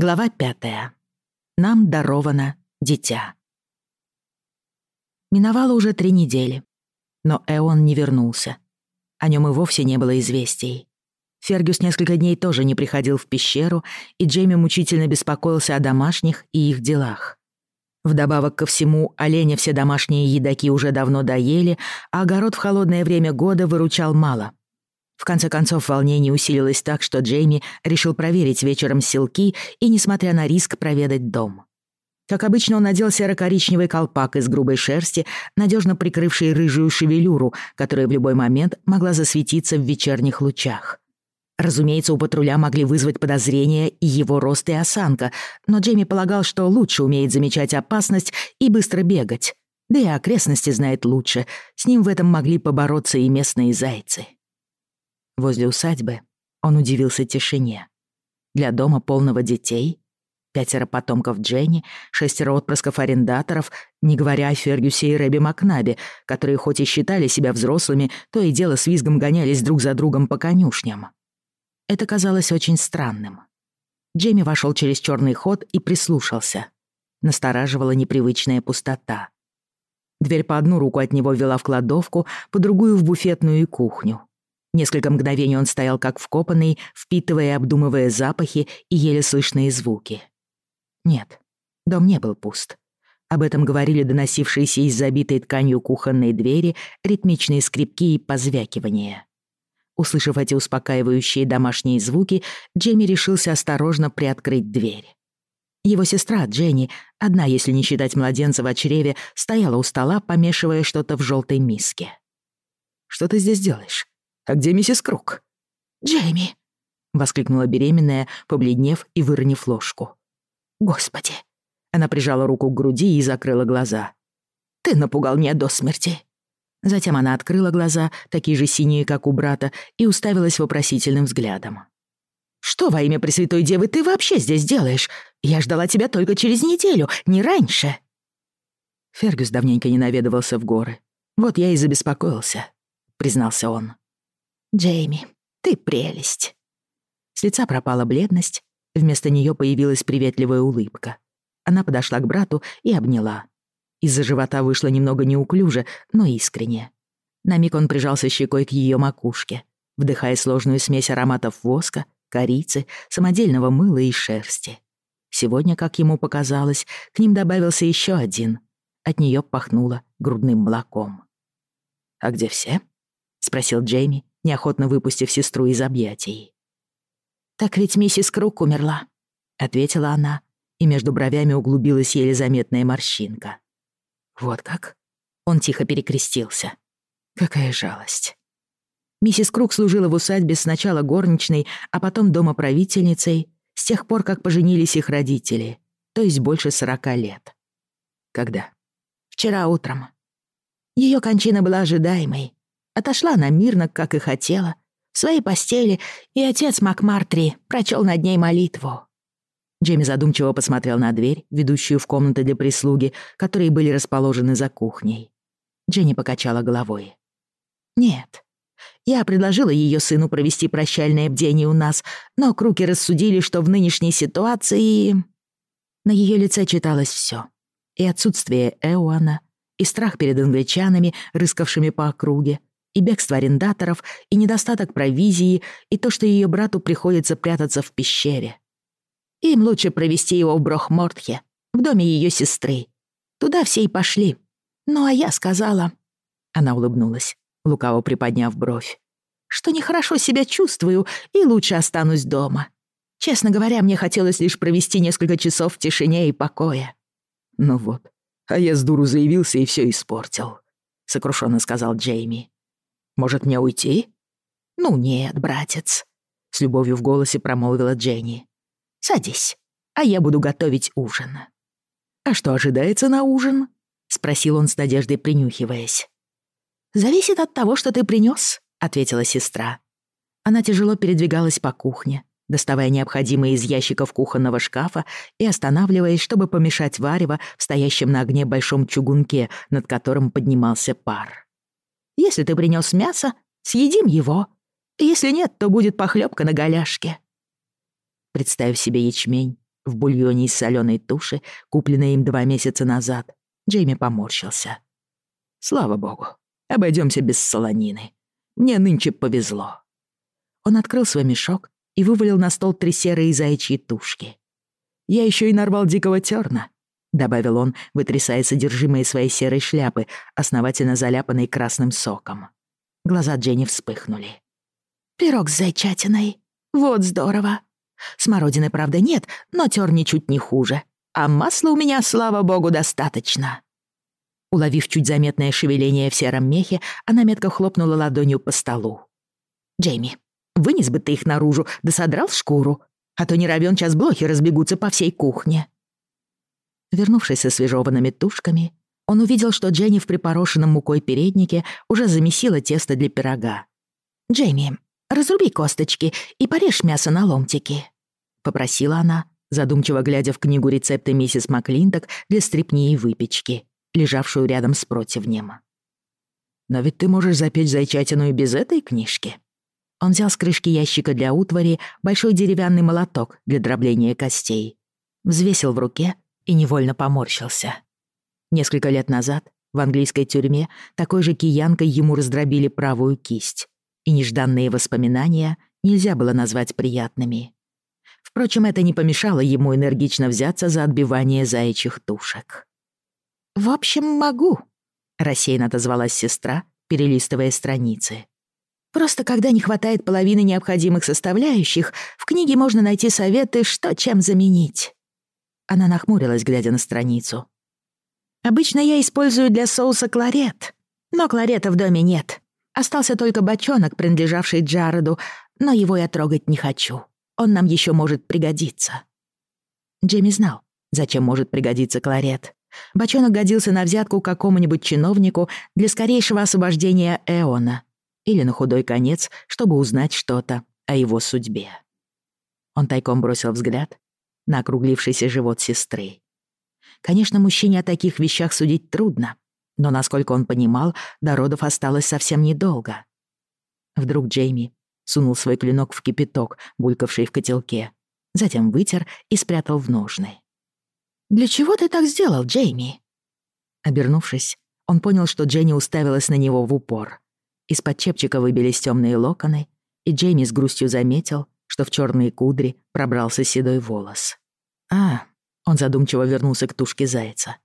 Глава пятая. Нам даровано дитя. Миновало уже три недели, но Эон не вернулся. О нем и вовсе не было известий. Фергюс несколько дней тоже не приходил в пещеру, и Джейми мучительно беспокоился о домашних и их делах. Вдобавок ко всему, оленя все домашние едаки уже давно доели, а огород в холодное время года выручал мало, в конце концов, волнение усилилось так, что Джейми решил проверить вечером силки и, несмотря на риск, проведать дом. Как обычно, он надел серо-коричневый колпак из грубой шерсти, надежно прикрывший рыжую шевелюру, которая в любой момент могла засветиться в вечерних лучах. Разумеется, у патруля могли вызвать подозрения и его рост и осанка, но Джейми полагал, что лучше умеет замечать опасность и быстро бегать. Да и окрестности знает лучше, с ним в этом могли побороться и местные зайцы. Возле усадьбы он удивился тишине. Для дома полного детей, пятеро потомков Дженни, шестеро отпрысков арендаторов, не говоря о Фергюсе и Рэбби Макнабе, которые хоть и считали себя взрослыми, то и дело с визгом гонялись друг за другом по конюшням. Это казалось очень странным. Джейми вошел через черный ход и прислушался. Настораживала непривычная пустота. Дверь по одну руку от него вела в кладовку, по другую — в буфетную и кухню. Несколько мгновений он стоял как вкопанный, впитывая и обдумывая запахи и еле слышные звуки. Нет, дом не был пуст. Об этом говорили доносившиеся из забитой тканью кухонной двери ритмичные скрипки и позвякивания. Услышав эти успокаивающие домашние звуки, Джейми решился осторожно приоткрыть дверь. Его сестра, Дженни, одна, если не считать младенца в чреве, стояла у стола, помешивая что-то в желтой миске. «Что ты здесь делаешь?» А где миссис Круг?» «Джейми!» — воскликнула беременная, побледнев и выронив ложку. «Господи!» — она прижала руку к груди и закрыла глаза. «Ты напугал меня до смерти!» Затем она открыла глаза, такие же синие, как у брата, и уставилась вопросительным взглядом. «Что во имя Пресвятой Девы ты вообще здесь делаешь? Я ждала тебя только через неделю, не раньше!» Фергюс давненько не наведывался в горы. «Вот я и забеспокоился», — признался он. «Джейми, ты прелесть!» С лица пропала бледность, вместо нее появилась приветливая улыбка. Она подошла к брату и обняла. Из-за живота вышло немного неуклюже, но искренне. На миг он прижался щекой к ее макушке, вдыхая сложную смесь ароматов воска, корицы, самодельного мыла и шерсти. Сегодня, как ему показалось, к ним добавился еще один. От нее пахнуло грудным молоком. «А где все?» — спросил Джейми, неохотно выпустив сестру из объятий. «Так ведь миссис Круг умерла», — ответила она, и между бровями углубилась еле заметная морщинка. «Вот как?» — он тихо перекрестился. «Какая жалость». Миссис Круг служила в усадьбе сначала горничной, а потом домоправительницей, с тех пор, как поженились их родители, то есть больше сорока лет. Когда? Вчера утром. Ее кончина была ожидаемой, отошла она мирно, как и хотела, в своей постели, и отец Макмартри прочел над ней молитву. Джейми задумчиво посмотрел на дверь, ведущую в комнаты для прислуги, которые были расположены за кухней. Дженни покачала головой. «Нет. Я предложила ее сыну провести прощальное бдение у нас, но Круки рассудили, что в нынешней ситуации...» На ее лице читалось все: И отсутствие Эуана, и страх перед англичанами, рыскавшими по округе, и бегство арендаторов, и недостаток провизии, и то, что ее брату приходится прятаться в пещере. Им лучше провести его в Брохмортхе, в доме ее сестры. Туда все и пошли. Ну, а я сказала...» Она улыбнулась, лукаво приподняв бровь. «Что нехорошо себя чувствую и лучше останусь дома. Честно говоря, мне хотелось лишь провести несколько часов в тишине и покое». «Ну вот, а я с дуру заявился и все испортил», — сокрушенно сказал Джейми. Может, мне уйти?» «Ну нет, братец», — с любовью в голосе промолвила Дженни. «Садись, а я буду готовить ужин». «А что ожидается на ужин?» — спросил он с надеждой, принюхиваясь. «Зависит от того, что ты принёс», — ответила сестра. Она тяжело передвигалась по кухне, доставая необходимые из ящиков кухонного шкафа и останавливаясь, чтобы помешать варево в стоящем на огне большом чугунке, над которым поднимался пар. Если ты принес мясо, съедим его. Если нет, то будет похлебка на голяшке. Представив себе ячмень в бульоне из соленой туши, купленной им два месяца назад, Джейми поморщился. Слава богу, обойдемся без солонины. Мне нынче повезло. Он открыл свой мешок и вывалил на стол три серые заячьи тушки. Я еще и нарвал дикого терна — добавил он, вытрясая содержимое своей серой шляпы, основательно заляпанной красным соком. Глаза Дженни вспыхнули. «Пирог с зайчатиной. Вот здорово. Смородины, правда, нет, но тёр ничуть не хуже. А масла у меня, слава богу, достаточно». Уловив чуть заметное шевеление в сером мехе, она метко хлопнула ладонью по столу. «Джейми, вынес бы ты их наружу, да содрал шкуру, а то не ровен час блохи разбегутся по всей кухне». Вернувшись со свежеванными тушками, он увидел, что Дженни в припорошенном мукой переднике уже замесила тесто для пирога. Джейми, разруби косточки и порежь мясо на ломтики», — попросила она, задумчиво глядя в книгу рецепты миссис Маклиндок для стряпни и выпечки, лежавшую рядом с противнем. «Но ведь ты можешь запечь зайчатину и без этой книжки». Он взял с крышки ящика для утвари большой деревянный молоток для дробления костей, взвесил в руке — и невольно поморщился. Несколько лет назад в английской тюрьме такой же киянкой ему раздробили правую кисть, и нежданные воспоминания нельзя было назвать приятными. Впрочем, это не помешало ему энергично взяться за отбивание заячьих тушек. «В общем, могу», — рассеянно отозвалась сестра, перелистывая страницы. «Просто когда не хватает половины необходимых составляющих, в книге можно найти советы, что чем заменить». Она нахмурилась, глядя на страницу. «Обычно я использую для соуса кларет, но кларета в доме нет. Остался только бочонок, принадлежавший Джареду, но его я трогать не хочу. Он нам еще может пригодиться». Джимми знал, зачем может пригодиться кларет. Бочонок годился на взятку какому-нибудь чиновнику для скорейшего освобождения Эона или на худой конец, чтобы узнать что-то о его судьбе. Он тайком бросил взгляд на округлившийся живот сестры. Конечно, мужчине о таких вещах судить трудно, но, насколько он понимал, до родов осталось совсем недолго. Вдруг Джейми сунул свой клинок в кипяток, булькавший в котелке, затем вытер и спрятал в ножны. «Для чего ты так сделал, Джейми?» Обернувшись, он понял, что Дженни уставилась на него в упор. Из-под чепчика выбились темные локоны, и Джейми с грустью заметил, что в черные кудри пробрался седой волос. «А...» — он задумчиво вернулся к тушке зайца.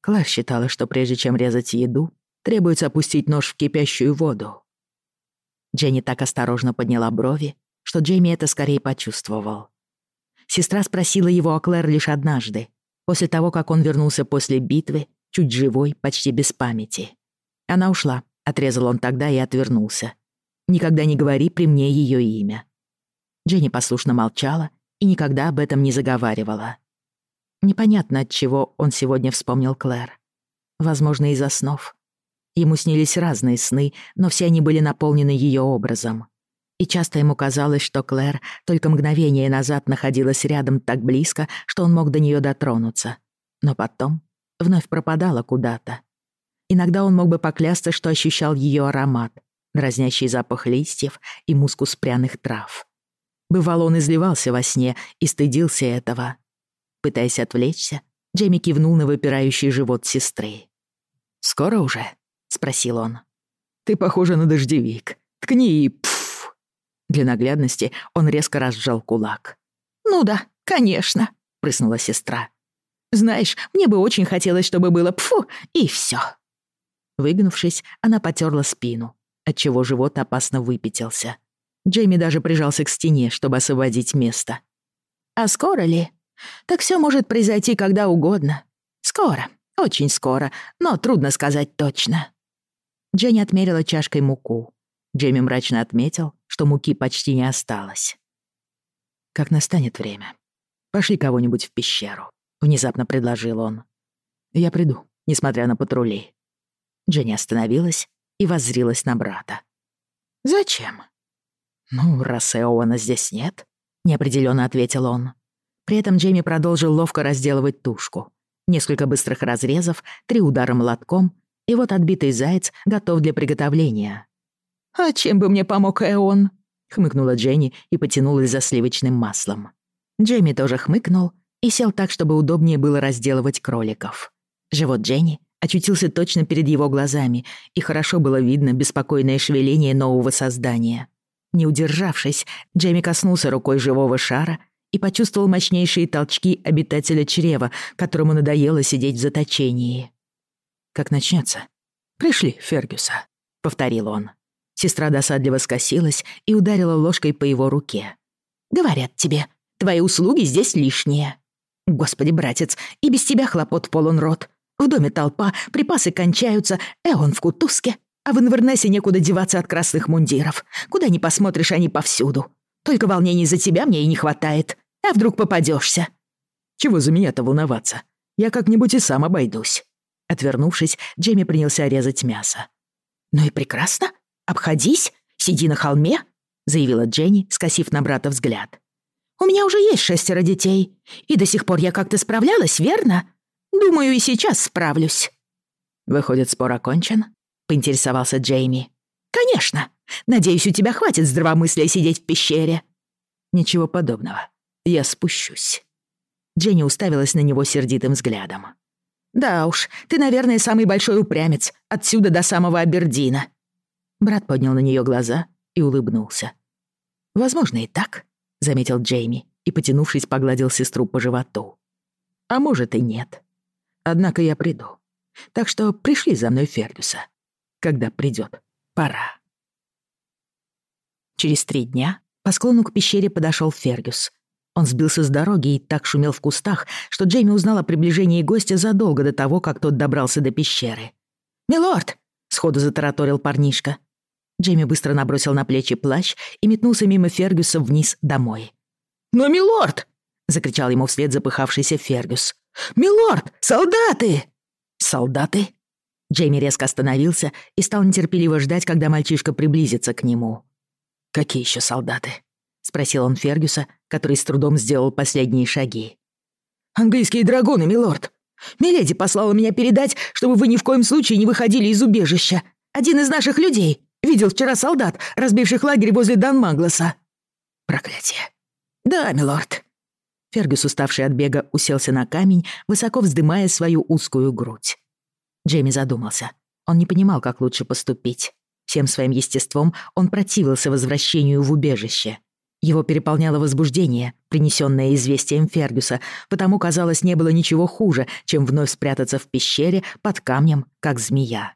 Клар считала, что прежде чем резать еду, требуется опустить нож в кипящую воду. Дженни так осторожно подняла брови, что Джейми это скорее почувствовал. Сестра спросила его о Клэр лишь однажды, после того, как он вернулся после битвы, чуть живой, почти без памяти. Она ушла, отрезал он тогда и отвернулся. «Никогда не говори при мне ее имя». Дженни послушно молчала, и никогда об этом не заговаривала. Непонятно, от чего он сегодня вспомнил Клэр. Возможно, из-за снов. Ему снились разные сны, но все они были наполнены ее образом. И часто ему казалось, что Клэр только мгновение назад находилась рядом так близко, что он мог до нее дотронуться. Но потом вновь пропадала куда-то. Иногда он мог бы поклясться, что ощущал ее аромат, дразнящий запах листьев и мускус пряных трав. Бывало, он изливался во сне и стыдился этого. Пытаясь отвлечься, Джейми кивнул на выпирающий живот сестры. «Скоро уже?» — спросил он. «Ты похожа на дождевик. Ткни и пф!» Для наглядности он резко разжал кулак. «Ну да, конечно», — прыснула сестра. «Знаешь, мне бы очень хотелось, чтобы было пфу, и все. Выгнувшись, она потерла спину, отчего живот опасно выпятился. Джейми даже прижался к стене, чтобы освободить место. «А скоро ли? Так все может произойти когда угодно. Скоро, очень скоро, но трудно сказать точно». Дженни отмерила чашкой муку. Джейми мрачно отметил, что муки почти не осталось. «Как настанет время. Пошли кого-нибудь в пещеру», — внезапно предложил он. «Я приду, несмотря на патрули». Дженни остановилась и воззрилась на брата. «Зачем?» «Ну, раз Эована здесь нет», — неопределенно ответил он. При этом Джейми продолжил ловко разделывать тушку. Несколько быстрых разрезов, три удара молотком, и вот отбитый заяц готов для приготовления. «А чем бы мне помог Эон?» — хмыкнула Дженни и потянулась за сливочным маслом. Джейми тоже хмыкнул и сел так, чтобы удобнее было разделывать кроликов. Живот Дженни очутился точно перед его глазами, и хорошо было видно беспокойное шевеление нового создания. Не удержавшись, Джейми коснулся рукой живого шара и почувствовал мощнейшие толчки обитателя чрева, которому надоело сидеть в заточении. «Как начнется? Пришли, Фергюса», — повторил он. Сестра досадливо скосилась и ударила ложкой по его руке. «Говорят тебе, твои услуги здесь лишние». «Господи, братец, и без тебя хлопот полон рот. В доме толпа, припасы кончаются, Эон в кутузке, а в Инвернессе некуда деваться от красных мундиров. Куда ни посмотришь, они повсюду. Только волнений за тебя мне и не хватает. А вдруг попадешься? Чего за меня-то волноваться? Я как-нибудь и сам обойдусь. Отвернувшись, Джейми принялся резать мясо. «Ну и прекрасно. Обходись. Сиди на холме», — заявила Дженни, скосив на брата взгляд. «У меня уже есть шестеро детей. И до сих пор я как-то справлялась, верно? Думаю, и сейчас справлюсь». Выходит, спор окончен? — поинтересовался Джейми. «Конечно. Надеюсь, у тебя хватит здравомыслия сидеть в пещере». «Ничего подобного. Я спущусь». Дженни уставилась на него сердитым взглядом. «Да уж, ты, наверное, самый большой упрямец, отсюда до самого Абердина». Брат поднял на нее глаза и улыбнулся. «Возможно, и так», — заметил Джейми и, потянувшись, погладил сестру по животу. «А может и нет. Однако я приду. Так что пришли за мной Фергюса когда придет пора. Через три дня по склону к пещере подошел Фергюс. Он сбился с дороги и так шумел в кустах, что Джейми узнал о приближении гостя задолго до того, как тот добрался до пещеры. «Милорд!» — сходу затараторил парнишка. Джейми быстро набросил на плечи плащ и метнулся мимо Фергюса вниз домой. «Но, милорд!» — закричал ему вслед запыхавшийся Фергюс. «Милорд! Солдаты!» «Солдаты?» Джейми резко остановился и стал нетерпеливо ждать, когда мальчишка приблизится к нему. «Какие еще солдаты?» — спросил он Фергюса, который с трудом сделал последние шаги. «Английские драгуны, милорд! Миледи послала меня передать, чтобы вы ни в коем случае не выходили из убежища. Один из наших людей видел вчера солдат, разбивших лагерь возле Данмагласа». «Проклятие!» «Да, милорд!» Фергюс, уставший от бега, уселся на камень, высоко вздымая свою узкую грудь. Джейми задумался. Он не понимал, как лучше поступить. Всем своим естеством он противился возвращению в убежище. Его переполняло возбуждение, принесенное известием Фергюса, потому, казалось, не было ничего хуже, чем вновь спрятаться в пещере под камнем, как змея.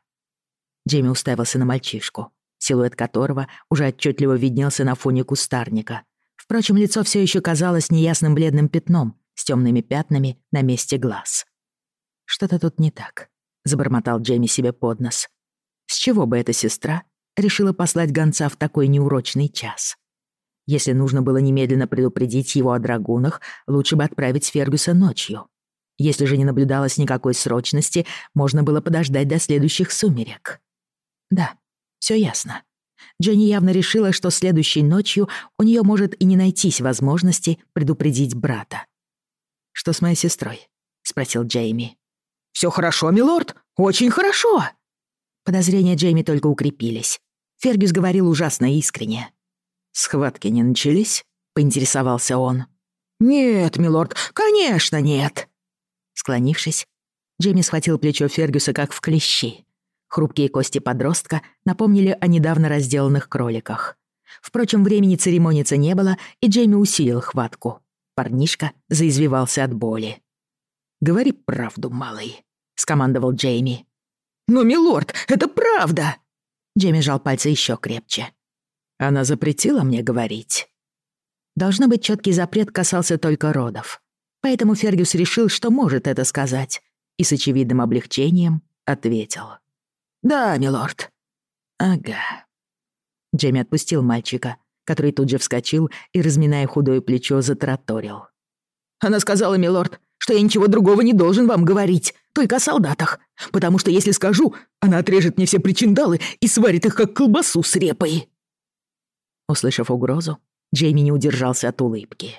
Джейми уставился на мальчишку, силуэт которого уже отчетливо виднелся на фоне кустарника. Впрочем, лицо все еще казалось неясным бледным пятном с темными пятнами на месте глаз. Что-то тут не так. — забормотал Джейми себе под нос. «С чего бы эта сестра решила послать гонца в такой неурочный час?» Если нужно было немедленно предупредить его о драгунах, лучше бы отправить Фергюса ночью. Если же не наблюдалось никакой срочности, можно было подождать до следующих сумерек. Да, все ясно. Дженни явно решила, что следующей ночью у нее может и не найтись возможности предупредить брата. «Что с моей сестрой?» — спросил Джейми. Все хорошо, милорд? Очень хорошо!» Подозрения Джейми только укрепились. Фергюс говорил ужасно искренне. «Схватки не начались?» — поинтересовался он. «Нет, милорд, конечно нет!» Склонившись, Джейми схватил плечо Фергюса как в клещи. Хрупкие кости подростка напомнили о недавно разделанных кроликах. Впрочем, времени церемониться не было, и Джейми усилил хватку. Парнишка заизвивался от боли говори правду, малый», — скомандовал Джейми. «Но, милорд, это правда!» Джейми жал пальцы еще крепче. «Она запретила мне говорить». Должно быть, четкий запрет касался только родов. Поэтому Фергюс решил, что может это сказать, и с очевидным облегчением ответил. «Да, милорд». «Ага». Джейми отпустил мальчика, который тут же вскочил и, разминая худое плечо, затраторил. «Она сказала, милорд, что я ничего другого не должен вам говорить, только о солдатах, потому что если скажу, она отрежет мне все причиндалы и сварит их, как колбасу с репой». Услышав угрозу, Джейми не удержался от улыбки.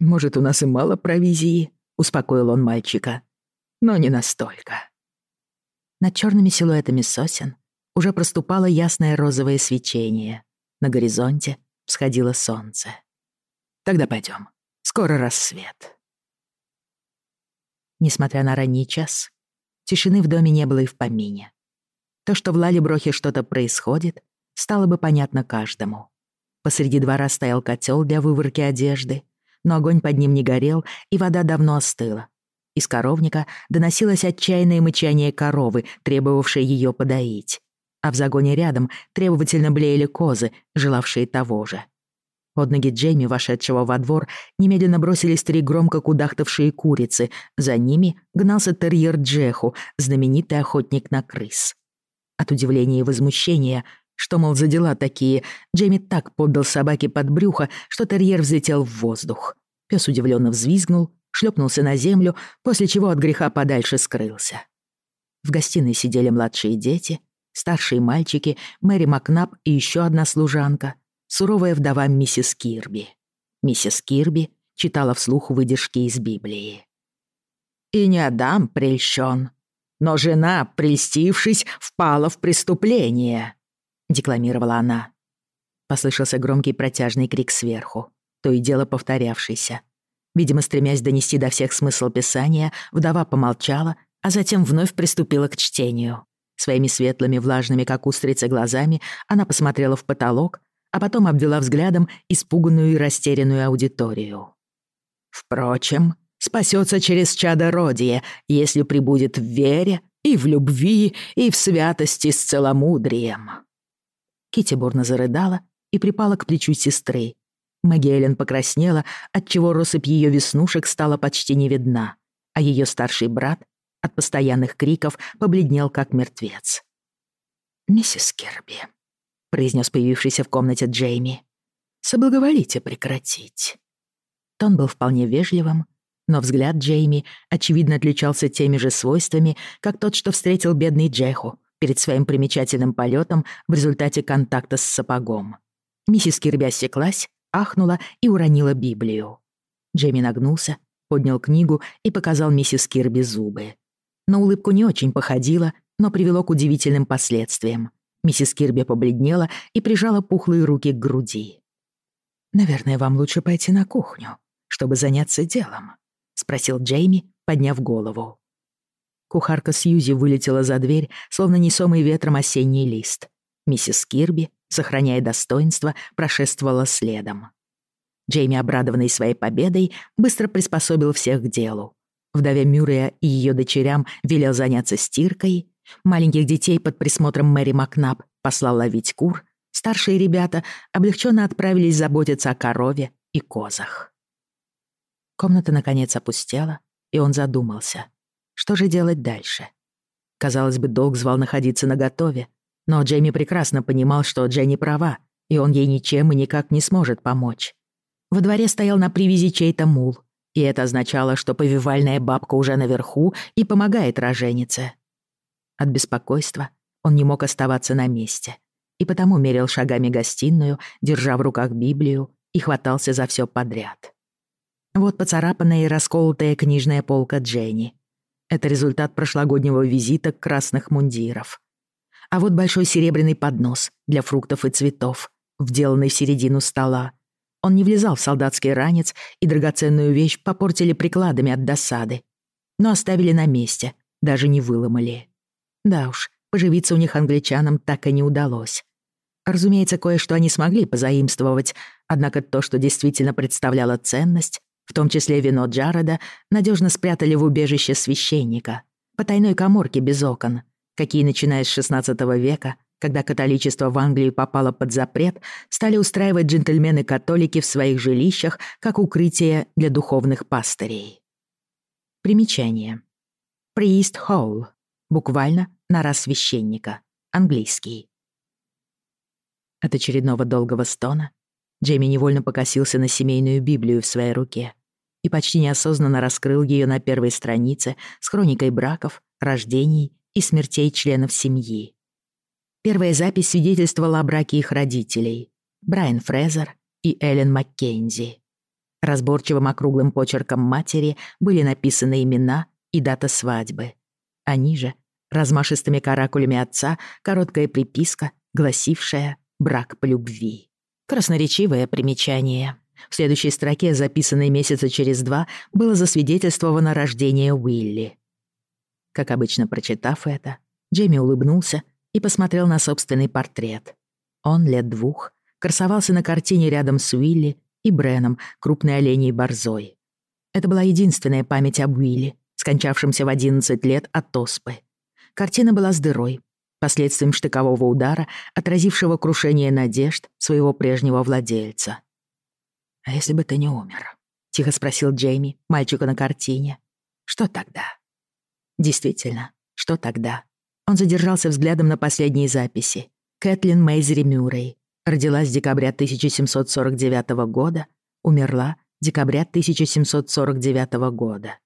«Может, у нас и мало провизии?» — успокоил он мальчика. «Но не настолько». Над черными силуэтами сосен уже проступало ясное розовое свечение. На горизонте всходило солнце. «Тогда пойдем. Скоро рассвет» несмотря на ранний час, тишины в доме не было и в помине. То, что в Лалеброхе что-то происходит, стало бы понятно каждому. Посреди двора стоял котел для выворки одежды, но огонь под ним не горел, и вода давно остыла. Из коровника доносилось отчаянное мычание коровы, требовавшей ее подоить. А в загоне рядом требовательно блеяли козы, желавшие того же. Под ноги Джейми, вошедшего во двор, немедленно бросились три громко кудахтавшие курицы. За ними гнался терьер Джеху, знаменитый охотник на крыс. От удивления и возмущения, что, мол, за дела такие, Джейми так поддал собаке под брюхо, что терьер взлетел в воздух. Пес удивленно взвизгнул, шлепнулся на землю, после чего от греха подальше скрылся. В гостиной сидели младшие дети, старшие мальчики, Мэри Макнаб и еще одна служанка суровая вдова миссис Кирби. Миссис Кирби читала вслух выдержки из Библии. «И не Адам прельщен, но жена, прельстившись, впала в преступление», — декламировала она. Послышался громкий протяжный крик сверху, то и дело повторявшийся. Видимо, стремясь донести до всех смысл Писания, вдова помолчала, а затем вновь приступила к чтению. Своими светлыми, влажными, как устрицы, глазами она посмотрела в потолок, а потом обвела взглядом испуганную и растерянную аудиторию. «Впрочем, спасется через чадо Родие, если прибудет в вере и в любви, и в святости с целомудрием». Кити бурно зарыдала и припала к плечу сестры. Магеллен покраснела, отчего россыпь ее веснушек стала почти не видна, а ее старший брат от постоянных криков побледнел как мертвец. «Миссис Керби», произнес появившийся в комнате Джейми. «Соблаговолите прекратить». Тон был вполне вежливым, но взгляд Джейми, очевидно, отличался теми же свойствами, как тот, что встретил бедный Джеху перед своим примечательным полетом в результате контакта с сапогом. Миссис Кирби осеклась, ахнула и уронила Библию. Джейми нагнулся, поднял книгу и показал миссис Кирби зубы. На улыбку не очень походило, но привело к удивительным последствиям. Миссис Кирби побледнела и прижала пухлые руки к груди. «Наверное, вам лучше пойти на кухню, чтобы заняться делом», — спросил Джейми, подняв голову. Кухарка Сьюзи вылетела за дверь, словно несомый ветром осенний лист. Миссис Кирби, сохраняя достоинство, прошествовала следом. Джейми, обрадованный своей победой, быстро приспособил всех к делу. Вдове Мюррея и ее дочерям велел заняться стиркой, Маленьких детей под присмотром Мэри Макнаб послал ловить кур, старшие ребята облегченно отправились заботиться о корове и козах. Комната, наконец, опустела, и он задумался. Что же делать дальше? Казалось бы, долг звал находиться наготове, но Джейми прекрасно понимал, что Дженни права, и он ей ничем и никак не сможет помочь. Во дворе стоял на привязи чей-то мул, и это означало, что повивальная бабка уже наверху и помогает роженице. От беспокойства он не мог оставаться на месте и потому мерил шагами гостиную, держа в руках Библию и хватался за все подряд. Вот поцарапанная и расколотая книжная полка Дженни. Это результат прошлогоднего визита красных мундиров. А вот большой серебряный поднос для фруктов и цветов, вделанный в середину стола. Он не влезал в солдатский ранец, и драгоценную вещь попортили прикладами от досады. Но оставили на месте, даже не выломали. Да уж, поживиться у них англичанам так и не удалось. Разумеется, кое-что они смогли позаимствовать, однако то, что действительно представляло ценность, в том числе вино Джареда, надежно спрятали в убежище священника, по тайной коморке без окон, какие, начиная с XVI века, когда католичество в Англии попало под запрет, стали устраивать джентльмены-католики в своих жилищах как укрытие для духовных пастырей. Примечание. Приист Холл. Буквально на раз священника. Английский. От очередного долгого стона Джейми невольно покосился на семейную Библию в своей руке и почти неосознанно раскрыл ее на первой странице с хроникой браков, рождений и смертей членов семьи. Первая запись свидетельствовала о браке их родителей — Брайан Фрезер и Эллен Маккензи. Разборчивым округлым почерком матери были написаны имена и дата свадьбы. А ниже размашистыми каракулями отца короткая приписка, гласившая «брак по любви». Красноречивое примечание. В следующей строке, записанной месяца через два, было засвидетельствовано рождение Уилли. Как обычно, прочитав это, Джейми улыбнулся и посмотрел на собственный портрет. Он лет двух красовался на картине рядом с Уилли и Бреном, крупной оленей борзой. Это была единственная память об Уилли, скончавшемся в 11 лет от оспы. Картина была с дырой, последствием штыкового удара, отразившего крушение надежд своего прежнего владельца. «А если бы ты не умер?» — тихо спросил Джейми, мальчика на картине. «Что тогда?» «Действительно, что тогда?» Он задержался взглядом на последние записи. Кэтлин Мейзери Мюррей. Родилась декабря 1749 года, умерла декабря 1749 года.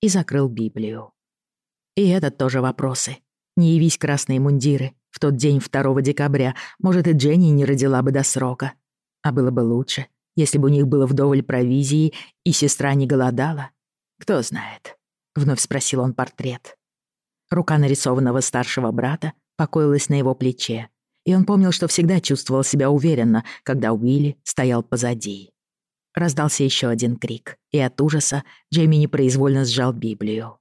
И закрыл Библию. И это тоже вопросы. Не явись красные мундиры. В тот день, 2 декабря, может, и Дженни не родила бы до срока. А было бы лучше, если бы у них было вдоволь провизии, и сестра не голодала. Кто знает. Вновь спросил он портрет. Рука нарисованного старшего брата покоилась на его плече, и он помнил, что всегда чувствовал себя уверенно, когда Уилли стоял позади. Раздался еще один крик, и от ужаса Джейми непроизвольно сжал Библию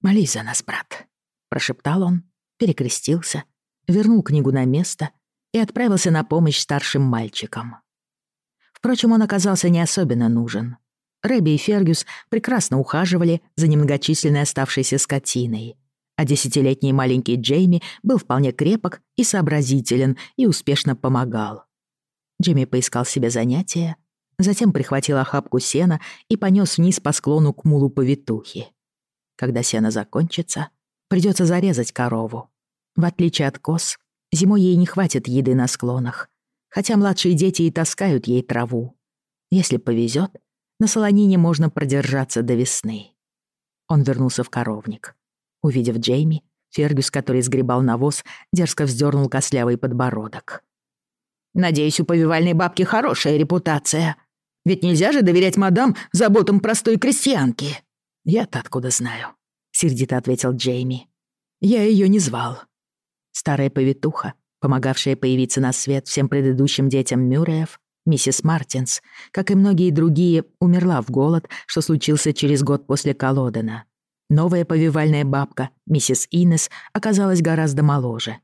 молись за нас, брат», — прошептал он, перекрестился, вернул книгу на место и отправился на помощь старшим мальчикам. Впрочем, он оказался не особенно нужен. Рэбби и Фергюс прекрасно ухаживали за немногочисленной оставшейся скотиной, а десятилетний маленький Джейми был вполне крепок и сообразителен и успешно помогал. Джейми поискал себе занятия, затем прихватил охапку сена и понёс вниз по склону к мулу повитухи. Когда сено закончится, придется зарезать корову. В отличие от коз, зимой ей не хватит еды на склонах, хотя младшие дети и таскают ей траву. Если повезет, на солонине можно продержаться до весны. Он вернулся в коровник. Увидев Джейми, Фергюс, который сгребал навоз, дерзко вздернул костлявый подбородок. «Надеюсь, у повивальной бабки хорошая репутация. Ведь нельзя же доверять мадам заботам простой крестьянки!» «Я-то откуда знаю?» — сердито ответил Джейми. «Я ее не звал». Старая повитуха, помогавшая появиться на свет всем предыдущим детям Мюрреев, миссис Мартинс, как и многие другие, умерла в голод, что случился через год после Колодена. Новая повивальная бабка, миссис Инес, оказалась гораздо моложе.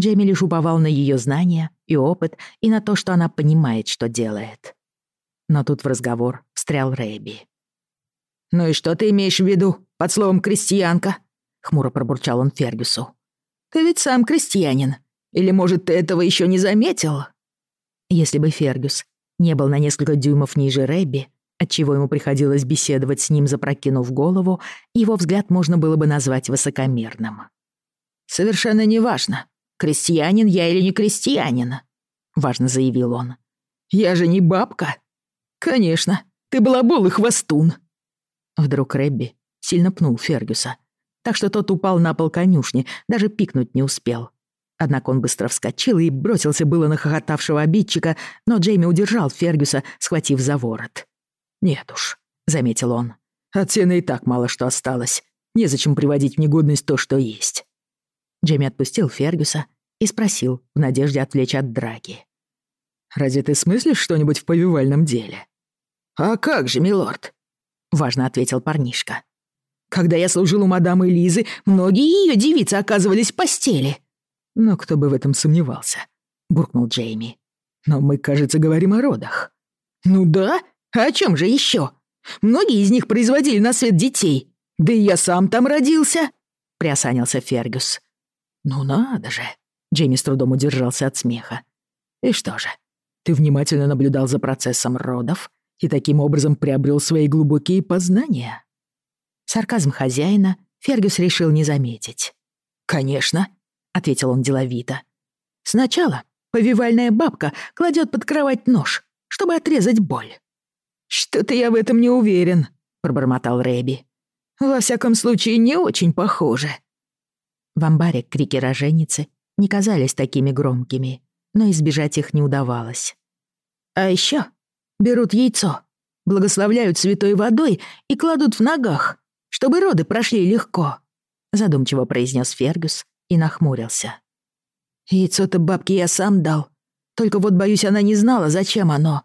Джейми лишь уповал на ее знания и опыт, и на то, что она понимает, что делает. Но тут в разговор встрял Рэйби. «Ну и что ты имеешь в виду под словом «крестьянка»?» — хмуро пробурчал он Фергюсу. «Ты ведь сам крестьянин. Или, может, ты этого еще не заметил?» Если бы Фергюс не был на несколько дюймов ниже Рэбби, отчего ему приходилось беседовать с ним, запрокинув голову, его взгляд можно было бы назвать высокомерным. «Совершенно неважно, крестьянин я или не крестьянин», — важно заявил он. «Я же не бабка». «Конечно, ты балабол и хвостун», Вдруг Рэбби сильно пнул Фергюса, так что тот упал на пол конюшни, даже пикнуть не успел. Однако он быстро вскочил и бросился было на хохотавшего обидчика, но Джейми удержал Фергюса, схватив за ворот. «Нет уж», — заметил он, — «от сена и так мало что осталось. Незачем приводить в негодность то, что есть». Джейми отпустил Фергюса и спросил, в надежде отвлечь от Драги: «Разве ты смыслишь что-нибудь в повивальном деле?» «А как же, милорд? — важно ответил парнишка. «Когда я служил у мадам Элизы, многие ее девицы оказывались в постели». «Но кто бы в этом сомневался», — буркнул Джейми. «Но мы, кажется, говорим о родах». «Ну да? А о чем же еще? Многие из них производили на свет детей. Да и я сам там родился», — приосанился Фергюс. «Ну надо же», — Джейми с трудом удержался от смеха. «И что же, ты внимательно наблюдал за процессом родов и таким образом приобрел свои глубокие познания. Сарказм хозяина Фергюс решил не заметить. «Конечно», — ответил он деловито. «Сначала повивальная бабка кладет под кровать нож, чтобы отрезать боль». «Что-то я в этом не уверен», — пробормотал Рэби. «Во всяком случае, не очень похоже». В амбаре крики роженицы не казались такими громкими, но избежать их не удавалось. А еще берут яйцо, благословляют святой водой и кладут в ногах, чтобы роды прошли легко», — задумчиво произнес Фергюс и нахмурился. «Яйцо-то бабке я сам дал. Только вот, боюсь, она не знала, зачем оно.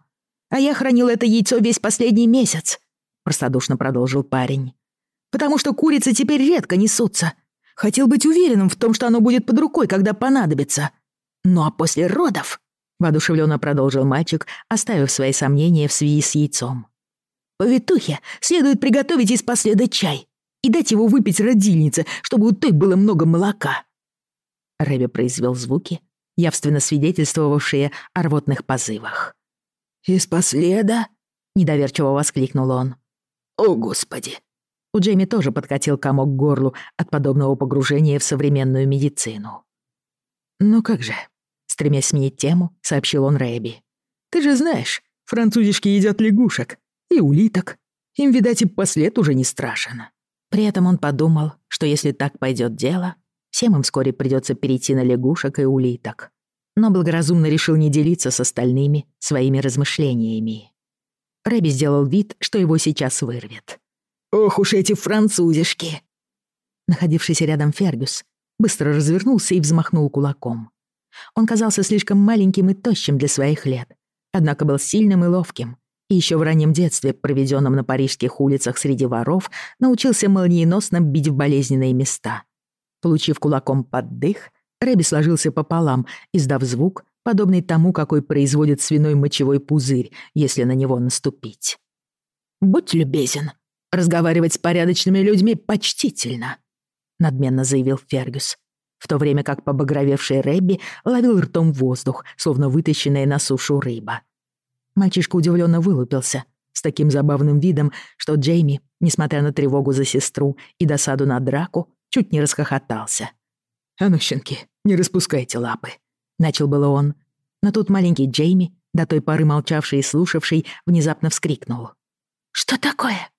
А я хранил это яйцо весь последний месяц», — простодушно продолжил парень. «Потому что курицы теперь редко несутся. Хотел быть уверенным в том, что оно будет под рукой, когда понадобится. Ну а после родов...» воодушевленно продолжил мальчик, оставив свои сомнения в связи с яйцом. «Повитухе следует приготовить из последа чай и дать его выпить родильнице, чтобы у той было много молока». Рэби произвел звуки, явственно свидетельствовавшие о рвотных позывах. «Из последа?» — недоверчиво воскликнул он. «О, Господи!» У Джейми тоже подкатил комок к горлу от подобного погружения в современную медицину. «Ну как же, Стремясь сменить тему, сообщил он Рэби. «Ты же знаешь, французишки едят лягушек и улиток. Им, видать, и послед уже не страшен». При этом он подумал, что если так пойдет дело, всем им вскоре придется перейти на лягушек и улиток. Но благоразумно решил не делиться с остальными своими размышлениями. Рэби сделал вид, что его сейчас вырвет. «Ох уж эти французишки!» Находившийся рядом Фергюс быстро развернулся и взмахнул кулаком. Он казался слишком маленьким и тощим для своих лет, однако был сильным и ловким. И еще в раннем детстве, проведенном на парижских улицах среди воров, научился молниеносно бить в болезненные места. Получив кулаком под дых, Рэби сложился пополам, издав звук, подобный тому, какой производит свиной мочевой пузырь, если на него наступить. «Будь любезен, разговаривать с порядочными людьми почтительно», — надменно заявил Фергюс в то время как побагровевший Рэбби ловил ртом воздух, словно вытащенная на сушу рыба. Мальчишка удивленно вылупился, с таким забавным видом, что Джейми, несмотря на тревогу за сестру и досаду на драку, чуть не расхохотался. «А ну, щенки, не распускайте лапы!» — начал было он. Но тут маленький Джейми, до той поры молчавший и слушавший, внезапно вскрикнул. «Что такое?»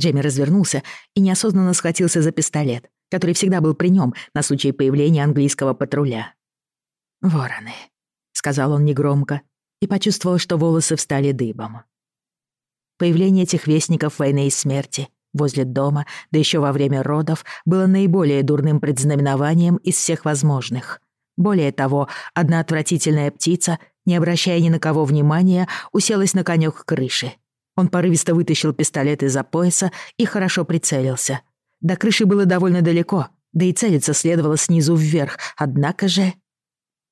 Джейми развернулся и неосознанно схватился за пистолет, который всегда был при нём на случай появления английского патруля. «Вороны», — сказал он негромко и почувствовал, что волосы встали дыбом. Появление этих вестников войны и смерти возле дома, да ещё во время родов, было наиболее дурным предзнаменованием из всех возможных. Более того, одна отвратительная птица, не обращая ни на кого внимания, уселась на конек крыши. Он порывисто вытащил пистолет из-за пояса и хорошо прицелился — до крыши было довольно далеко, да и целиться следовало снизу вверх, однако же...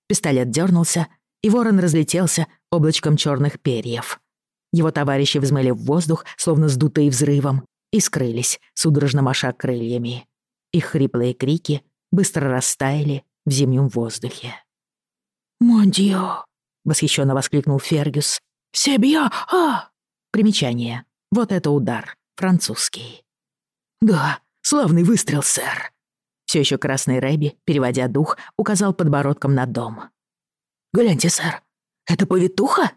Пистолет дернулся, и ворон разлетелся облачком черных перьев. Его товарищи взмыли в воздух, словно сдутые взрывом, и скрылись, судорожно маша крыльями. Их хриплые крики быстро растаяли в зимнем воздухе. «Мондио!» — восхищенно воскликнул Фергюс. «Себья! А!» Примечание. Вот это удар. Французский. «Да, Славный выстрел, сэр!» Все еще красный Рэби, переводя дух, указал подбородком на дом. «Гляньте, сэр, это повитуха?»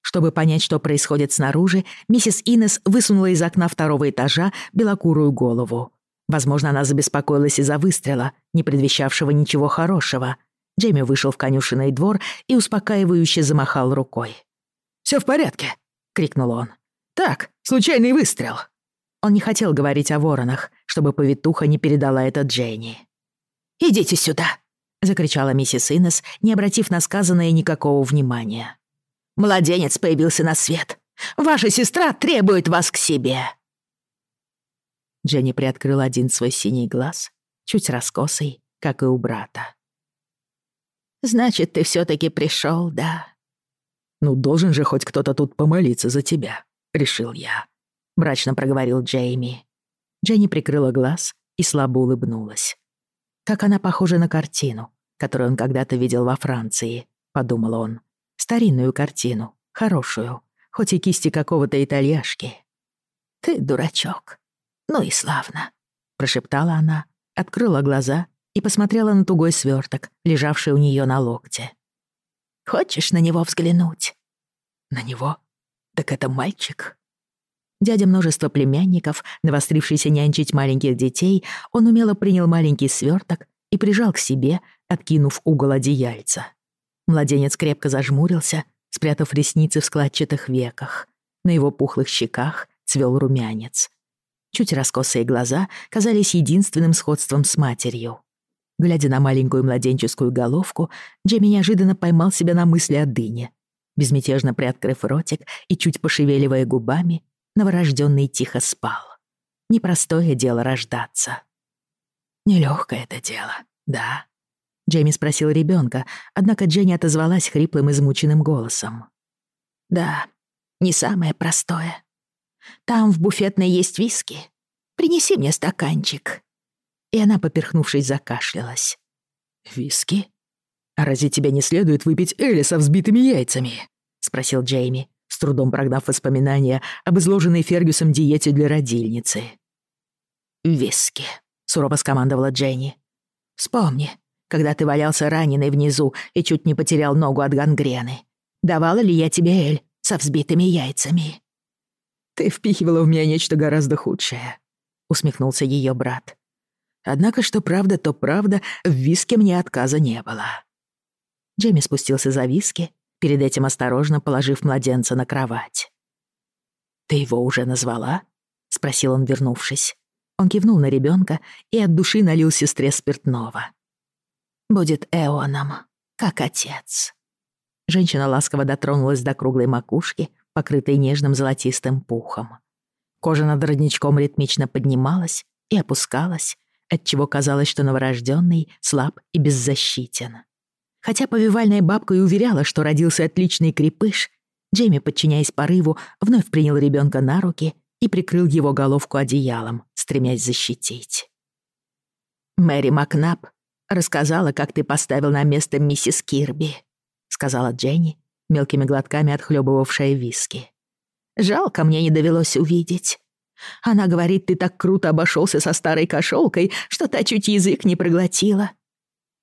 Чтобы понять, что происходит снаружи, миссис Инес высунула из окна второго этажа белокурую голову. Возможно, она забеспокоилась из-за выстрела, не предвещавшего ничего хорошего. Джейми вышел в конюшенный двор и успокаивающе замахал рукой. Все в порядке!» — крикнул он. «Так, случайный выстрел!» Он не хотел говорить о воронах, чтобы повитуха не передала это Дженни. «Идите сюда!» — закричала миссис Иннес, не обратив на сказанное никакого внимания. «Младенец появился на свет! Ваша сестра требует вас к себе!» Дженни приоткрыла один свой синий глаз, чуть раскосый, как и у брата. «Значит, ты все таки пришел, да?» «Ну, должен же хоть кто-то тут помолиться за тебя», — решил я. — мрачно проговорил Джейми. Дженни прикрыла глаз и слабо улыбнулась. «Как она похожа на картину, которую он когда-то видел во Франции», — подумал он. «Старинную картину, хорошую, хоть и кисти какого-то итальяшки». «Ты дурачок. Ну и славно», — прошептала она, открыла глаза и посмотрела на тугой сверток, лежавший у нее на локте. «Хочешь на него взглянуть?» «На него? Так это мальчик?» Дядя множество племянников, навострившийся нянчить маленьких детей, он умело принял маленький сверток и прижал к себе, откинув угол одеяльца. Младенец крепко зажмурился, спрятав ресницы в складчатых веках. На его пухлых щеках цвел румянец. Чуть раскосые глаза казались единственным сходством с матерью. Глядя на маленькую младенческую головку, Джемми неожиданно поймал себя на мысли о дыне. Безмятежно приоткрыв ротик и чуть пошевеливая губами, новорожденный тихо спал. Непростое дело рождаться. Нелегкое это дело, да? Джейми спросил ребенка, однако Дженни отозвалась хриплым, измученным голосом. Да, не самое простое. Там в буфетной есть виски. Принеси мне стаканчик. И она, поперхнувшись, закашлялась. «Виски? А разве тебе не следует выпить Элиса со взбитыми яйцами?» — спросил Джейми, трудом прогнав воспоминания об изложенной Фергюсом диете для родильницы. «Виски», — сурово скомандовала Дженни. «Вспомни, когда ты валялся раненый внизу и чуть не потерял ногу от гангрены. Давала ли я тебе эль со взбитыми яйцами?» «Ты впихивала в меня нечто гораздо худшее», — усмехнулся ее брат. Однако, что правда, то правда, в виске мне отказа не было. Джемми спустился за виски перед этим осторожно положив младенца на кровать. «Ты его уже назвала?» — спросил он, вернувшись. Он кивнул на ребенка и от души налил сестре спиртного. «Будет Эоном, как отец». Женщина ласково дотронулась до круглой макушки, покрытой нежным золотистым пухом. Кожа над родничком ритмично поднималась и опускалась, отчего казалось, что новорожденный слаб и беззащитен. Хотя повивальная бабка и уверяла, что родился отличный крепыш, Джейми, подчиняясь порыву, вновь принял ребенка на руки и прикрыл его головку одеялом, стремясь защитить. «Мэри Макнаб рассказала, как ты поставил на место миссис Кирби», сказала Дженни, мелкими глотками отхлебывавшая виски. «Жалко, мне не довелось увидеть. Она говорит, ты так круто обошелся со старой кошелкой, что та чуть язык не проглотила».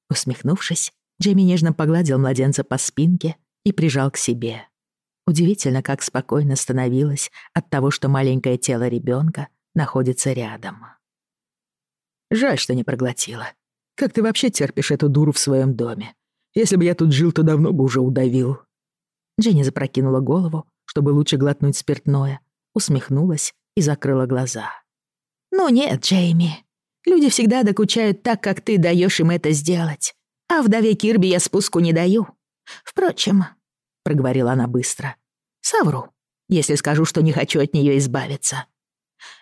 Усмехнувшись, Джейми нежно погладил младенца по спинке и прижал к себе. Удивительно, как спокойно становилось от того, что маленькое тело ребенка находится рядом. «Жаль, что не проглотила. Как ты вообще терпишь эту дуру в своем доме? Если бы я тут жил, то давно бы уже удавил». Дженни запрокинула голову, чтобы лучше глотнуть спиртное, усмехнулась и закрыла глаза. «Ну нет, Джейми, люди всегда докучают так, как ты даешь им это сделать. А вдове Кирби я спуску не даю. Впрочем, — проговорила она быстро, — совру, если скажу, что не хочу от нее избавиться.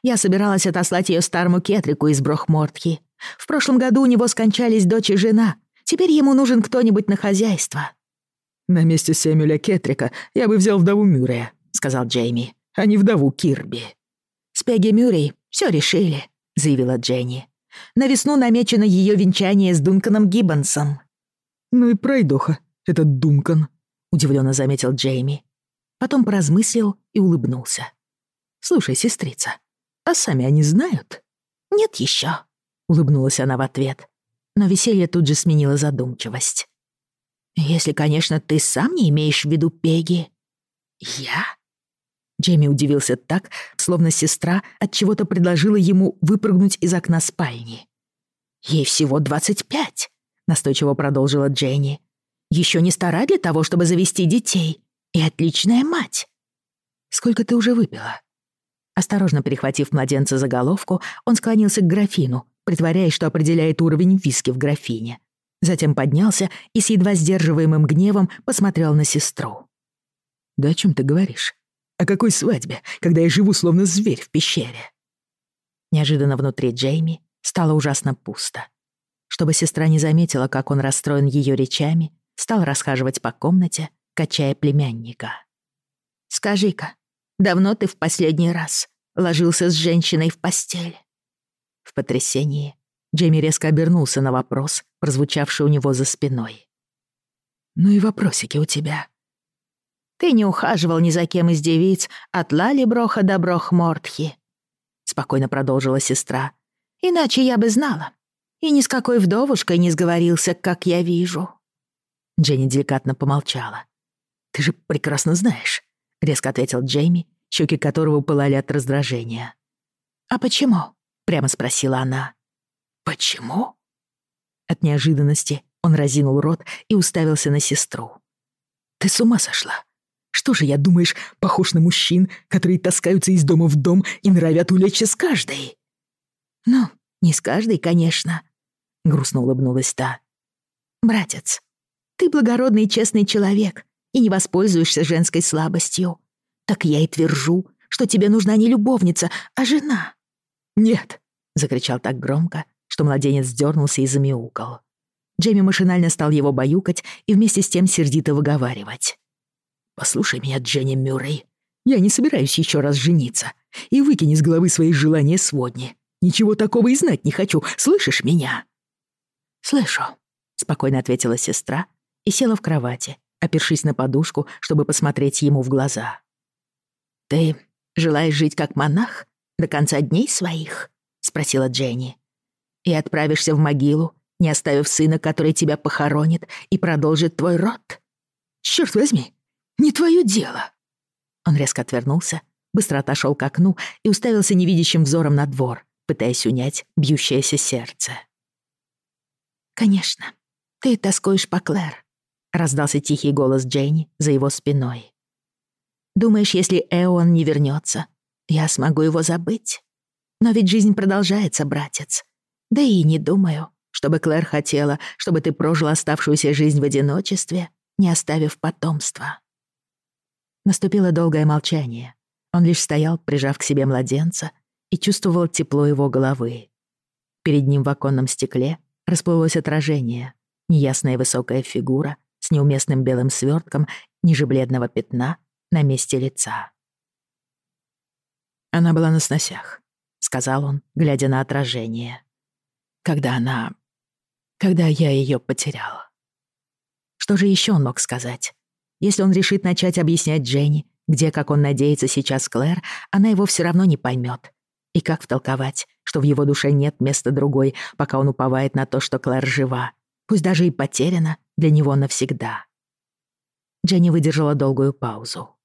Я собиралась отослать ее старому Кетрику из Брохмортки. В прошлом году у него скончались дочь и жена. Теперь ему нужен кто-нибудь на хозяйство. «На месте Сэмюля Кетрика я бы взял вдову Мюррея», — сказал Джейми, — «а не вдову Кирби». «С Пегги Мюррей все решили», — заявила Дженни. На весну намечено ее венчание с Дунканом Гиббонсом». «Ну и пройдоха, этот Дункан», — удивленно заметил Джейми. Потом поразмыслил и улыбнулся. «Слушай, сестрица, а сами они знают?» «Нет еще, улыбнулась она в ответ. Но веселье тут же сменило задумчивость. «Если, конечно, ты сам не имеешь в виду Пеги». «Я?» Джейми удивился так, словно сестра от чего-то предложила ему выпрыгнуть из окна спальни. «Ей всего двадцать пять», — настойчиво продолжила Дженни. «Еще не стара для того, чтобы завести детей. И отличная мать». «Сколько ты уже выпила?» Осторожно перехватив младенца за головку, он склонился к графину, притворяясь, что определяет уровень виски в графине. Затем поднялся и с едва сдерживаемым гневом посмотрел на сестру. «Да о чем ты говоришь?» О какой свадьбе, когда я живу словно зверь в пещере?» Неожиданно внутри Джейми стало ужасно пусто. Чтобы сестра не заметила, как он расстроен ее речами, стал расхаживать по комнате, качая племянника. «Скажи-ка, давно ты в последний раз ложился с женщиной в постель?» В потрясении Джейми резко обернулся на вопрос, прозвучавший у него за спиной. «Ну и вопросики у тебя», ты не ухаживал ни за кем из девиц а от Лалиброха до Брохмортхи. Спокойно продолжила сестра. «Иначе я бы знала. И ни с какой вдовушкой не сговорился, как я вижу». Дженни деликатно помолчала. «Ты же прекрасно знаешь», — резко ответил Джейми, щеки которого пылали от раздражения. «А почему?» — прямо спросила она. «Почему?» От неожиданности он разинул рот и уставился на сестру. «Ты с ума сошла? Что же, я, думаешь, похож на мужчин, которые таскаются из дома в дом и нравят улечься с каждой?» «Ну, не с каждой, конечно», — грустно улыбнулась та. «Братец, ты благородный и честный человек и не воспользуешься женской слабостью. Так я и твержу, что тебе нужна не любовница, а жена». «Нет», — закричал так громко, что младенец дернулся и замяукал. Джейми машинально стал его баюкать и вместе с тем сердито выговаривать. «Послушай меня, Дженни Мюррей. Я не собираюсь еще раз жениться. И выкини с головы свои желания сводни. Ничего такого и знать не хочу. Слышишь меня?» «Слышу», — спокойно ответила сестра и села в кровати, опершись на подушку, чтобы посмотреть ему в глаза. «Ты желаешь жить как монах до конца дней своих?» — спросила Дженни. «И отправишься в могилу, не оставив сына, который тебя похоронит и продолжит твой род? Черт возьми, не твое дело!» Он резко отвернулся, быстро отошел к окну и уставился невидящим взором на двор, пытаясь унять бьющееся сердце. «Конечно, ты тоскуешь по Клэр», — раздался тихий голос Дженни за его спиной. «Думаешь, если Эон не вернется, я смогу его забыть? Но ведь жизнь продолжается, братец. Да и не думаю, чтобы Клэр хотела, чтобы ты прожил оставшуюся жизнь в одиночестве, не оставив потомства». Наступило долгое молчание. Он лишь стоял, прижав к себе младенца, и чувствовал тепло его головы. Перед ним в оконном стекле расплылось отражение. Неясная высокая фигура с неуместным белым свертком ниже бледного пятна на месте лица. «Она была на сносях», — сказал он, глядя на отражение. «Когда она... когда я ее потерял». Что же еще он мог сказать? Если он решит начать объяснять Дженни, где, как он надеется сейчас, Клэр, она его все равно не поймет. И как втолковать, что в его душе нет места другой, пока он уповает на то, что Клэр жива, пусть даже и потеряна для него навсегда. Дженни выдержала долгую паузу.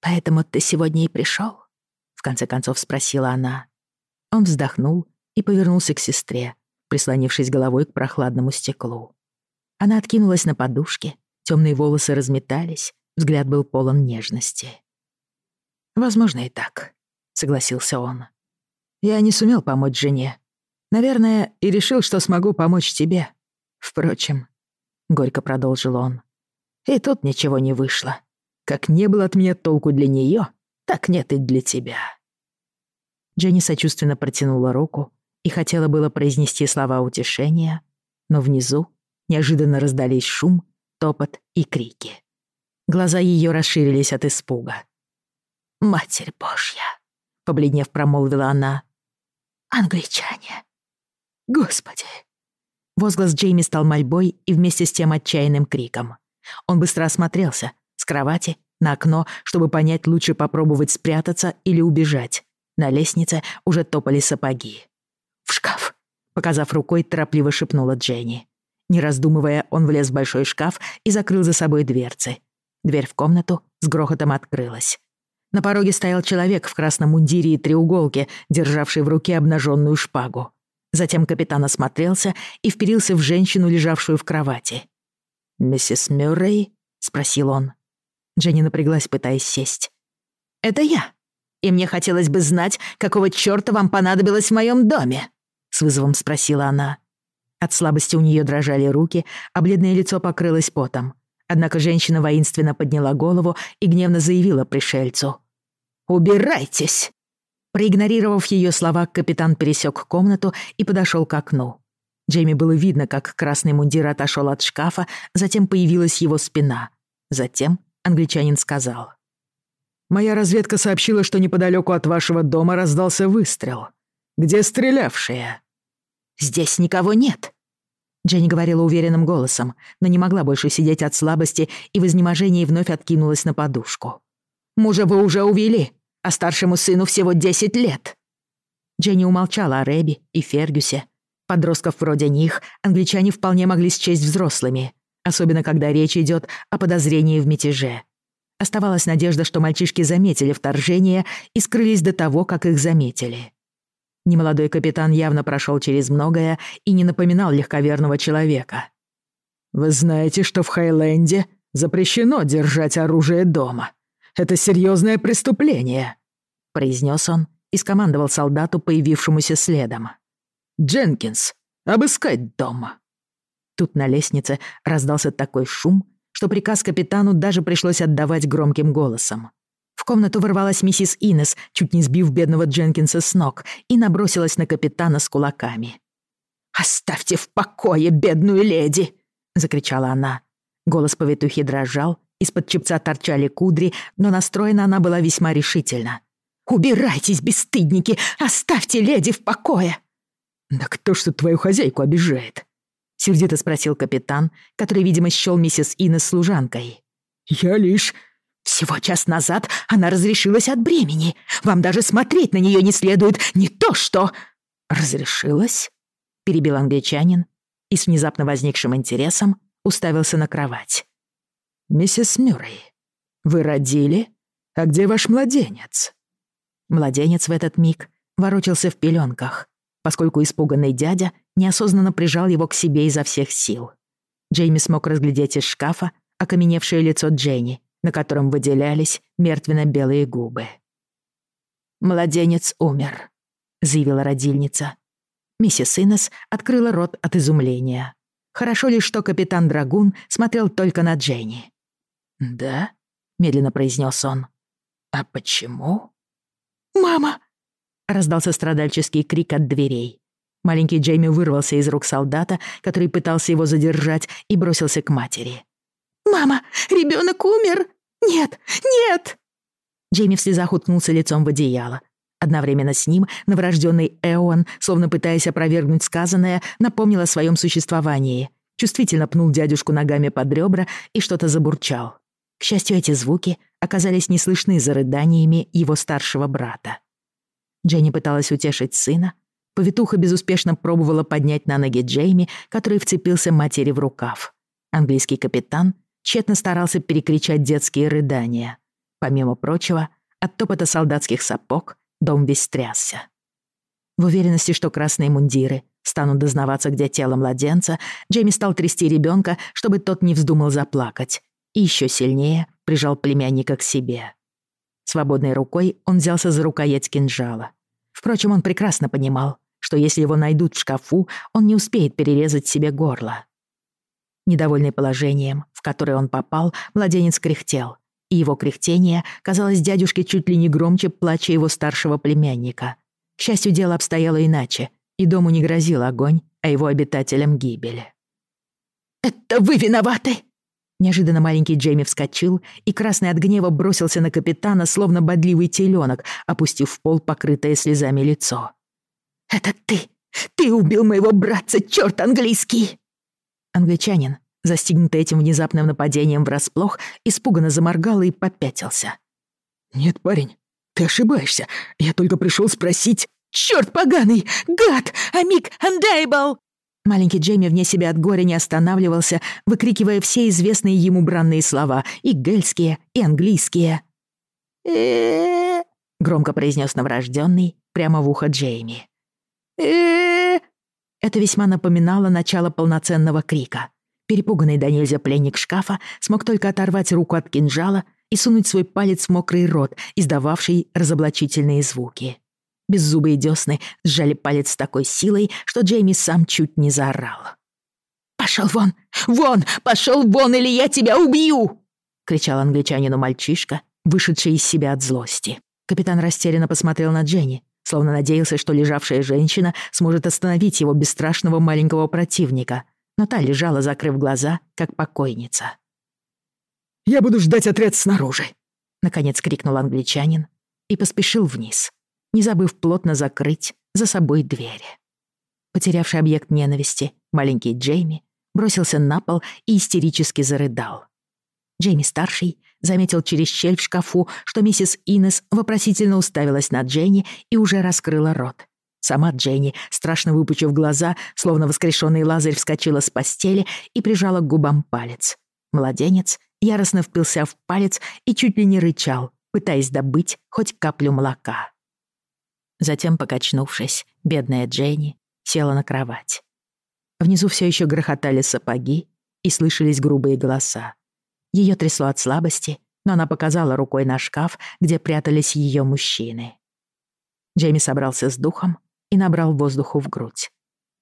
«Поэтому ты сегодня и пришел? в конце концов спросила она. Он вздохнул и повернулся к сестре, прислонившись головой к прохладному стеклу. Она откинулась на подушке Темные волосы разметались, взгляд был полон нежности. «Возможно, и так», — согласился он. «Я не сумел помочь жене. Наверное, и решил, что смогу помочь тебе. Впрочем...» — горько продолжил он. «И тут ничего не вышло. Как не было от меня толку для нее, так нет и для тебя». Дженни сочувственно протянула руку и хотела было произнести слова утешения, но внизу неожиданно раздались шум топот и крики. Глаза ее расширились от испуга. «Матерь Божья!» — побледнев промолвила она. «Англичане! Господи!» Возглас Джейми стал мольбой и вместе с тем отчаянным криком. Он быстро осмотрелся, с кровати, на окно, чтобы понять, лучше попробовать спрятаться или убежать. На лестнице уже топали сапоги. «В шкаф!» — показав рукой, торопливо шепнула Дженни. Не раздумывая, он влез в большой шкаф и закрыл за собой дверцы. Дверь в комнату с грохотом открылась. На пороге стоял человек в красном мундире и треуголке, державший в руке обнаженную шпагу. Затем капитан осмотрелся и вперился в женщину, лежавшую в кровати. «Миссис Мюррей?» — спросил он. Дженни напряглась, пытаясь сесть. «Это я. И мне хотелось бы знать, какого чёрта вам понадобилось в моём доме?» — с вызовом спросила она. От слабости у нее дрожали руки, а бледное лицо покрылось потом. Однако женщина воинственно подняла голову и гневно заявила пришельцу. «Убирайтесь!» Проигнорировав ее слова, капитан пересек комнату и подошел к окну. Джейми было видно, как красный мундир отошел от шкафа, затем появилась его спина. Затем англичанин сказал. «Моя разведка сообщила, что неподалеку от вашего дома раздался выстрел. Где стрелявшие?» Здесь никого нет!» Дженни говорила уверенным голосом, но не могла больше сидеть от слабости и в изнеможении вновь откинулась на подушку. «Мужа вы уже увели, а старшему сыну всего 10 лет!» Дженни умолчала о Рэби и Фергюсе. Подростков вроде них англичане вполне могли счесть взрослыми, особенно когда речь идет о подозрении в мятеже. Оставалась надежда, что мальчишки заметили вторжение и скрылись до того, как их заметили. Немолодой капитан явно прошел через многое и не напоминал легковерного человека. «Вы знаете, что в Хайленде запрещено держать оружие дома. Это серьезное преступление», — произнес он и скомандовал солдату, появившемуся следом. «Дженкинс, обыскать дома. Тут на лестнице раздался такой шум, что приказ капитану даже пришлось отдавать громким голосом. В комнату ворвалась миссис Инес, чуть не сбив бедного Дженкинса с ног, и набросилась на капитана с кулаками. «Оставьте в покое бедную леди!» — закричала она. Голос повитухи дрожал, из-под чепца торчали кудри, но настроена она была весьма решительно. «Убирайтесь, бесстыдники! Оставьте леди в покое!» «Да кто ж тут твою хозяйку обижает?» — сердито спросил капитан, который, видимо, счёл миссис Инес служанкой. «Я лишь всего час назад она разрешилась от бремени. Вам даже смотреть на нее не следует. Не то что...» «Разрешилась?» — перебил англичанин и с внезапно возникшим интересом уставился на кровать. «Миссис Мюррей, вы родили? А где ваш младенец?» Младенец в этот миг ворочался в пеленках, поскольку испуганный дядя неосознанно прижал его к себе изо всех сил. Джейми смог разглядеть из шкафа окаменевшее лицо Дженни на котором выделялись мертвенно-белые губы. «Младенец умер», — заявила родильница. Миссис Инес открыла рот от изумления. Хорошо лишь, что капитан Драгун смотрел только на Дженни. «Да?» — медленно произнес он. «А почему?» «Мама!» — раздался страдальческий крик от дверей. Маленький Джейми вырвался из рук солдата, который пытался его задержать, и бросился к матери. «Мама, ребенок умер! Нет, нет!» Джейми в слезах уткнулся лицом в одеяло. Одновременно с ним новорожденный Эон, словно пытаясь опровергнуть сказанное, напомнил о своем существовании. Чувствительно пнул дядюшку ногами под ребра и что-то забурчал. К счастью, эти звуки оказались неслышны за рыданиями его старшего брата. Дженни пыталась утешить сына. Повитуха безуспешно пробовала поднять на ноги Джейми, который вцепился матери в рукав. Английский капитан тщетно старался перекричать детские рыдания. Помимо прочего, от топота солдатских сапог дом весь трясся. В уверенности, что красные мундиры станут дознаваться, где тело младенца, Джейми стал трясти ребенка, чтобы тот не вздумал заплакать, и еще сильнее прижал племянника к себе. Свободной рукой он взялся за рукоять кинжала. Впрочем, он прекрасно понимал, что если его найдут в шкафу, он не успеет перерезать себе горло. Недовольный положением, в которое он попал, младенец кряхтел. И его кряхтение казалось дядюшке чуть ли не громче плача его старшего племянника. К счастью, дело обстояло иначе, и дому не грозил огонь, а его обитателям гибель. «Это вы виноваты!» Неожиданно маленький Джейми вскочил и, красный от гнева, бросился на капитана, словно бодливый теленок, опустив в пол покрытое слезами лицо. «Это ты! Ты убил моего братца, черт английский!» Англичанин, застигнутый этим внезапным нападением врасплох, испуганно заморгал и попятился. «Нет, парень, ты ошибаешься. Я только пришел спросить...» «Чёрт поганый! Гад! Амик Андайбл!» Маленький Джейми вне себя от горя не останавливался, выкрикивая все известные ему бранные слова, и гельские, и английские. э громко произнес новорожденный прямо в ухо Джейми. «Э-э-э!» Это весьма напоминало начало полноценного крика. Перепуганный до нельзя пленник шкафа смог только оторвать руку от кинжала и сунуть свой палец в мокрый рот, издававший разоблачительные звуки. Беззубые десны сжали палец с такой силой, что Джейми сам чуть не заорал. «Пошел вон! Вон! Пошел вон, или я тебя убью!» — кричал англичанину мальчишка, вышедший из себя от злости. Капитан растерянно посмотрел на Дженни, словно надеялся, что лежавшая женщина сможет остановить его бесстрашного маленького противника, но та лежала, закрыв глаза, как покойница. «Я буду ждать отряд снаружи!» — наконец крикнул англичанин и поспешил вниз, не забыв плотно закрыть за собой двери. Потерявший объект ненависти, маленький Джейми бросился на пол и истерически зарыдал. Джейми-старший заметил через щель в шкафу, что миссис Инес вопросительно уставилась на Дженни и уже раскрыла рот. Сама Дженни, страшно выпучив глаза, словно воскрешенный Лазарь вскочила с постели и прижала к губам палец. Младенец яростно впился в палец и чуть ли не рычал, пытаясь добыть хоть каплю молока. Затем, покачнувшись, бедная Дженни села на кровать. Внизу все еще грохотали сапоги и слышались грубые голоса. Ее трясло от слабости, но она показала рукой на шкаф, где прятались ее мужчины. Джейми собрался с духом и набрал воздуху в грудь.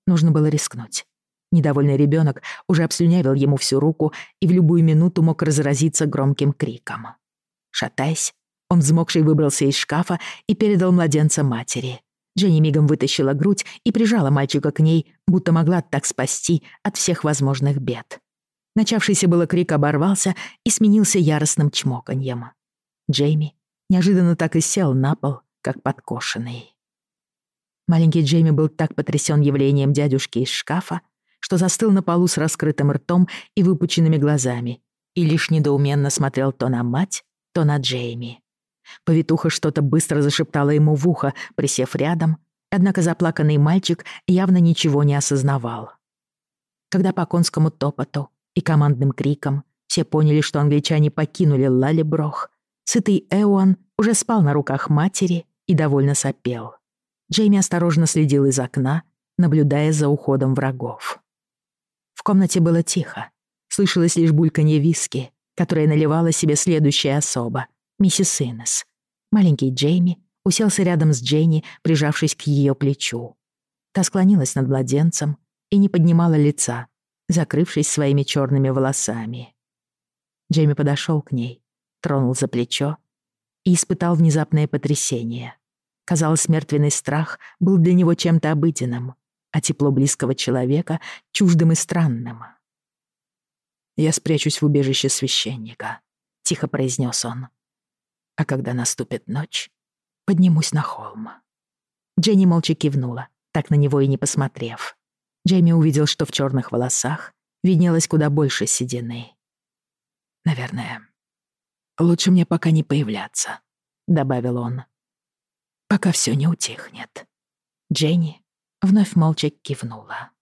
Нужно было рискнуть. Недовольный ребенок уже обслюнявил ему всю руку и в любую минуту мог разразиться громким криком. Шатаясь, он взмокший выбрался из шкафа и передал младенца матери. Дженни мигом вытащила грудь и прижала мальчика к ней, будто могла так спасти от всех возможных бед. Начавшийся было крик оборвался и сменился яростным чмоканьем. Джейми неожиданно так и сел на пол, как подкошенный. Маленький Джейми был так потрясен явлением дядюшки из шкафа, что застыл на полу с раскрытым ртом и выпученными глазами и лишь недоуменно смотрел то на мать, то на Джейми. Повитуха что-то быстро зашептала ему в ухо, присев рядом, однако заплаканный мальчик явно ничего не осознавал. Когда по конскому топоту и командным криком все поняли, что англичане покинули Лалеброх. Сытый Эуан уже спал на руках матери и довольно сопел. Джейми осторожно следил из окна, наблюдая за уходом врагов. В комнате было тихо. Слышалось лишь бульканье виски, которое наливала себе следующая особа, миссис Иннес. Маленький Джейми уселся рядом с Дженни, прижавшись к ее плечу. Та склонилась над младенцем и не поднимала лица, закрывшись своими черными волосами. Джейми подошел к ней, тронул за плечо и испытал внезапное потрясение. Казалось, мертвенный страх был для него чем-то обыденным, а тепло близкого человека — чуждым и странным. «Я спрячусь в убежище священника», — тихо произнес он. «А когда наступит ночь, поднимусь на холм». Дженни молча кивнула, так на него и не посмотрев. Джейми увидел, что в черных волосах виднелось куда больше седины. «Наверное, лучше мне пока не появляться», — добавил он. «Пока все не утихнет». Дженни вновь молча кивнула.